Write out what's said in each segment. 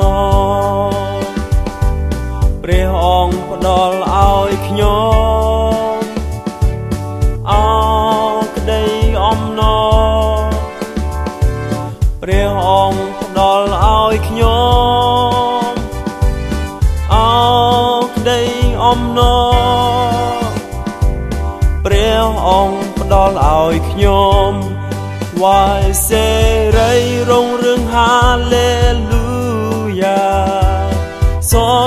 ណព្រះអង្គផ្ដល់ឲ្យខ្ញុំអក្តីអំណរព្រះអង្គផ្ដល់ឲ្យខ្ញុំអក្តីអំណរព្រះអង្គផ្ដល់ឲ្យខ្ញុំវាយសេរីរុងរឿងហាឡេលូ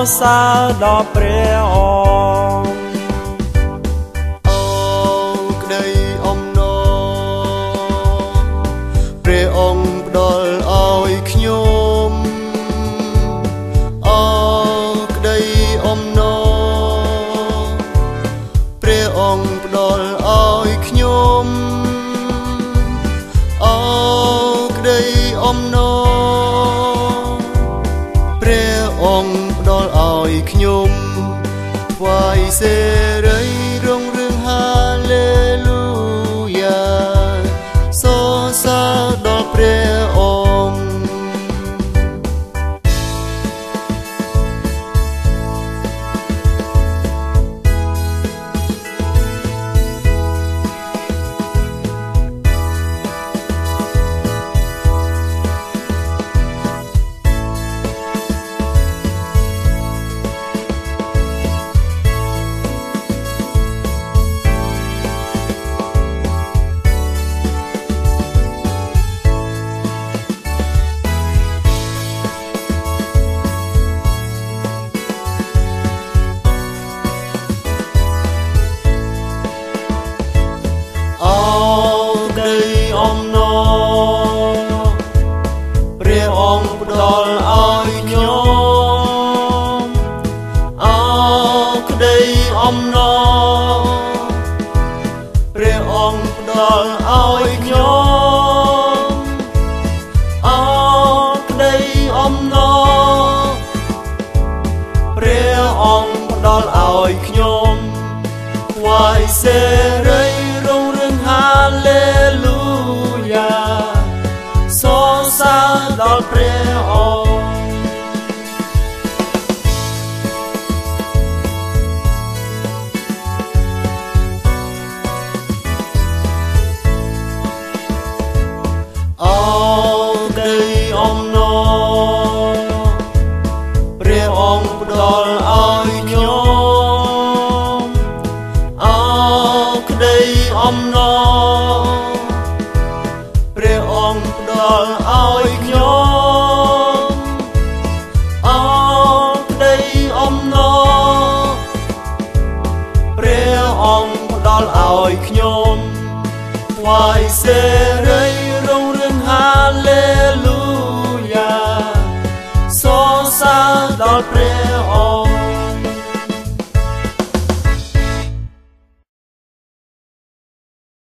សរសើរដល់ព្រះអង្គអូក្តីអំណរព្រះអង្គ ង្គផ្ដល់ឲ្យខ្ញុំថ្វាយសេរីរុ ព្រះអង្គផ្ដល់ឲ្យខ្ញុំអោក្តីអំណរព្រះអង្គផ្ដល់ឲ្យខ្ញុំអោក្តីអំណរព្រះអង្គផ្ដល់ឲ្យខ្ញុំថ្វាយសេរីរុ អំណរព្រះអង្គផ្ដល់ឲ្យខ្ញុំអោក្តីអំណរព្រះអង្គផ្ដល់ឲ្យខ្ញុំអោក្តីអំណរព្រះអង្គផ្ដល់ឲ្យខ្ញុំថ្វាយសេរីរុ ព្រះអង្គ